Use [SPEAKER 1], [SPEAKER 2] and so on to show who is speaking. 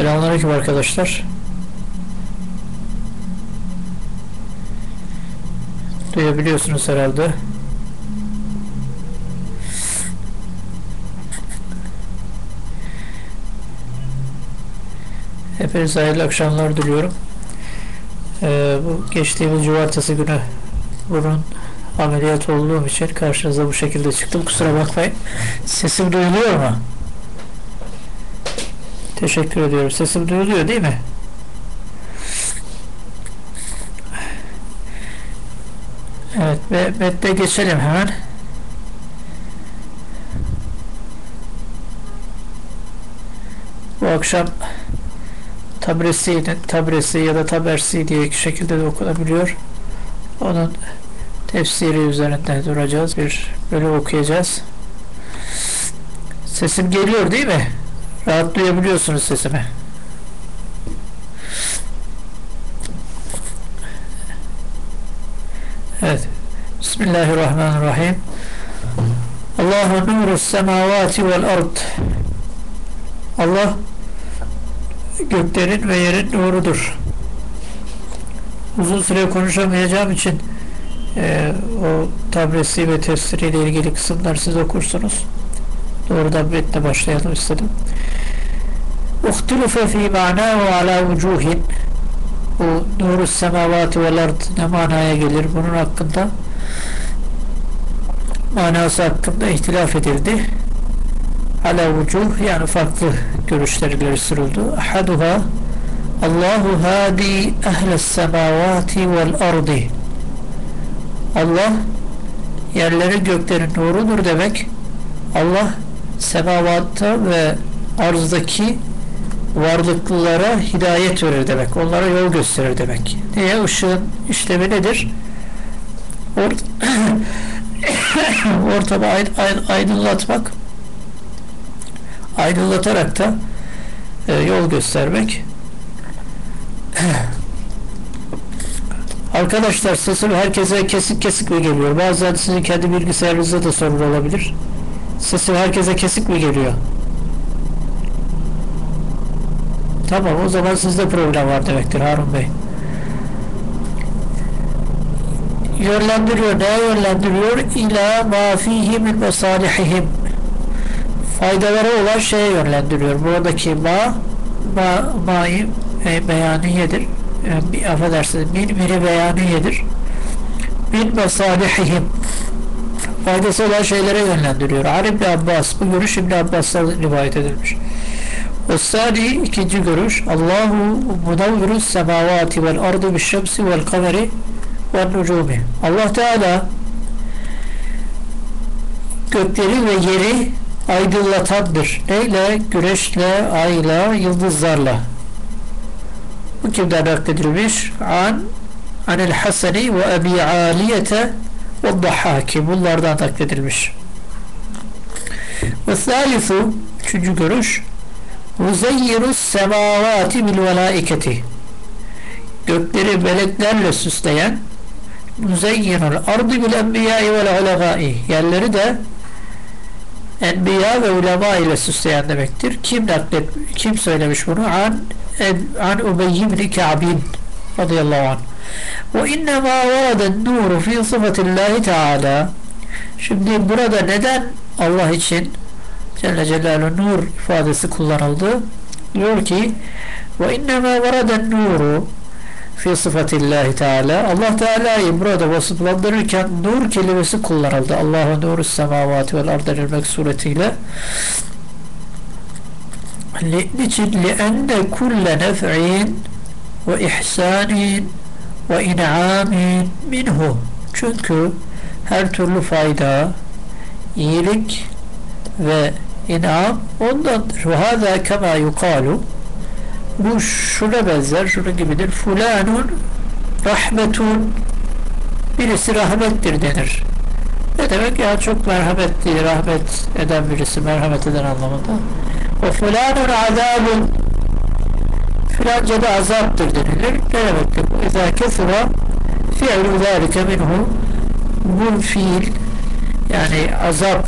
[SPEAKER 1] Selamünaleyküm arkadaşlar. Duyabiliyorsunuz herhalde. Hepinize hayırlı akşamlar diliyorum. Ee, bu geçtiğimiz cumartesi günü burun ameliyat olduğum için karşınıza bu şekilde çıktım. Kusura bakmayın. Sesim duyuluyor mu? Teşekkür ediyorum. Sesim duyuluyor değil mi? Evet ve metne geçelim hemen. Bu akşam Tabresi'nin Tabresi ya da Tabersi diye iki şekilde de okunabiliyor. Onun tefsiri üzerinde duracağız. Bir bölüm okuyacağız. Sesim geliyor değil mi? Rahat duyabiliyorsunuz sesimi. Evet. Bismillahirrahmanirrahim. Allahu nuru semavati vel ard. Allah göklerin ve yerin nurudur. Uzun süre konuşamayacağım için e, o tabresi ve tefsiriyle ilgili kısımlar siz okursunuz. Doğrudan metne başlayalım istedim. اختلف في معناه على وجوه bu nuru semavati vel ard ne manaya gelir bunun hakkında manası hakkında ihtilaf edildi ala vucuh yani farklı görüşler ileri sürüldü ahaduha Allahu hadi ehles semavati vel ardi Allah yerleri göklerin nurudur demek Allah semavatta ve arzdaki varlıklılara hidayet verir demek. Onlara yol gösterir demek. Niye? Işığın işlemi nedir? Or ortamı aydınlatmak aydınlatarak da e, yol göstermek Arkadaşlar sesim herkese kesik kesik mi geliyor? Bazen sizin kendi bilgisayarınızda da sorun olabilir. Sesim herkese kesik mi geliyor? Tamam o zaman sizde problem var demektir Harun Bey. Yönlendiriyor. Neye yönlendiriyor? İlâ mâ fîhî min mesalihihim. Faydaları olan şeye yönlendiriyor. Buradaki ma ma ma'yı e, beyaniyedir. E, affedersiniz. Min mini beyaniyedir. Min mesalihihim. Faydası olan şeylere yönlendiriyor. Ali İbni Abbas. Bu görüş İbni Abbas'tan rivayet edilmiş. Ve ikinci görüş Allahu munavvirus semavati vel ardı bis şemsi vel kameri vel nucumi Allah Teala gökleri ve yeri aydınlatandır. Neyle? Güneşle, ayla, yıldızlarla. Bu kimden nakledilmiş? An Anil Hasani ve Ebi Aliyete ve Dahaki. Bunlardan nakledilmiş. Ve thalithu üçüncü görüş Muzeyyirus semavati bil velaiketi Gökleri meleklerle süsleyen Muzeyyinul ardı bil enbiyai vel ulemai Yerleri de enbiya ve ulema ile süsleyen demektir. Kim naklet, kim söylemiş bunu? An an Ubeyy Ka'bin radıyallahu anh. Ve innema varaden nuru fi sıfatillahi teala Şimdi burada neden Allah için Celle Celaluhu nur ifadesi kullanıldı. Diyor ki ve innema varaden nuru fi sıfatillahi teala Allah Teala'yı burada vasıflandırırken nur kelimesi kullanıldı. Allahu nuru semavati vel ardı denilmek suretiyle niçin? لِأَنَّ كُلَّ نَفْعٍ وَإِحْسَانٍ وَاِنْعَامٍ minhu çünkü her türlü fayda iyilik ve inam ondandır. Ve hâzâ kemâ yukalu bu şuna benzer, şunun gibidir. Fulanun rahmetun birisi rahmettir denir. Ne demek ya çok merhametli, rahmet eden birisi, merhamet eden anlamında. O fulanun azabun بأنجى بأعظام تقدر كلامك إذا كثر فعل ذلك منه منفيل يعني عذاب.